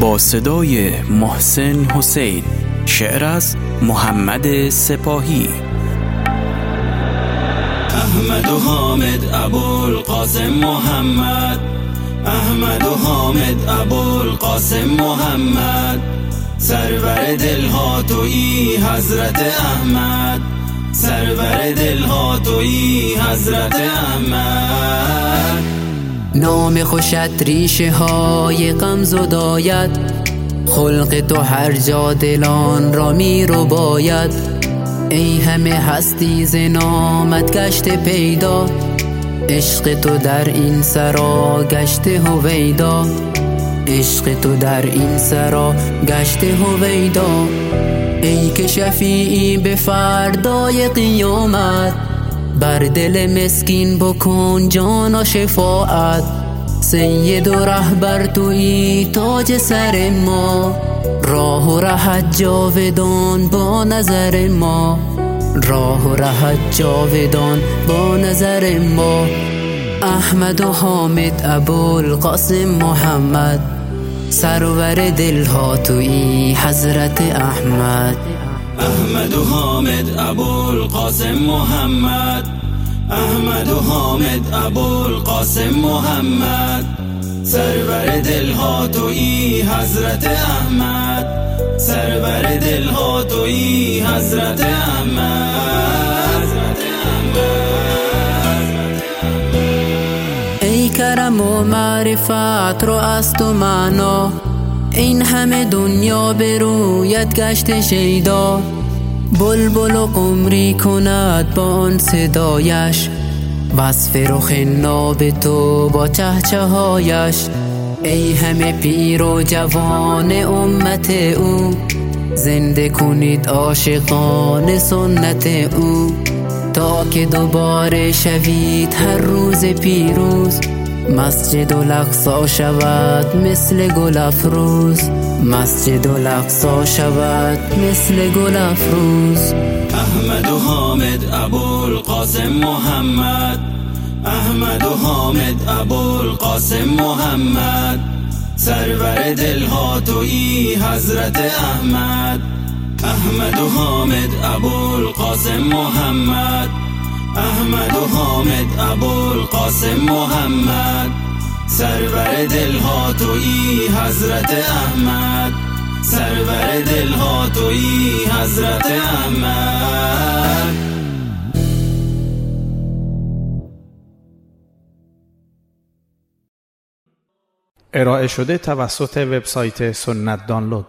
با صدای محسن حسین شعر از محمد سپاهی. احمد و حامد ابوالقاسم محمد. احمد و حامد ابوالقاسم محمد. سرور دلها توی حضرت احمد. سرور دلها توی حضرت احمد. نام خوشت ریشه های غم زداید خلق تو هر جا دلان را می رو باید. ای همه هستی ز نامت گشت پیدا. عشق تو در این سرا گشت هویدا. عشق تو در این سرا گشت هویدا. ای که شفیعی به فردای قیامت. بر دل مسکین بکن جان و شفاعت. سید و رهبر توی تاج سر ما. راه و رهت جاودان با نظر ما. راه و رهت جاودان با نظر ما. احمد و حامد ابوالقاسم محمد. سرور دلها توی حضرت احمد. احمد و حامد ابوالقاسم محمد. احمد و حامد ابوالقاسم محمد. سرور دلها توی حضرت احمد. سرور دلها توی حضرت احمد. ای کرم و معرفت رو از تو معنا این همه دنیا به رویت گشت شیدا. بلبل و قمری کند با آن صدایش. وصف رخ ناب تو با چهچه هایش ای همه پیر و جوان امت او زنده کنید عاشقان سنت او. تا که دوباره شوید هر روز پیروز مسجد الاقصا شود مثل گل افروز. مسجد الاقصا شود مثل گل افروز. احمد و حامد ابوالقاسم محمد. احمد و حامد ابوالقاسم محمد. سرور دلها توی حضرت احمد. احمد و حامد ابوالقاسم محمد. احمد و حامد ابوالقاسم محمد. سرور دلها توی حضرت احمد. سرور دلها توی حضرت احمد. ارائه شده توسط وبسایت سنت دانلود.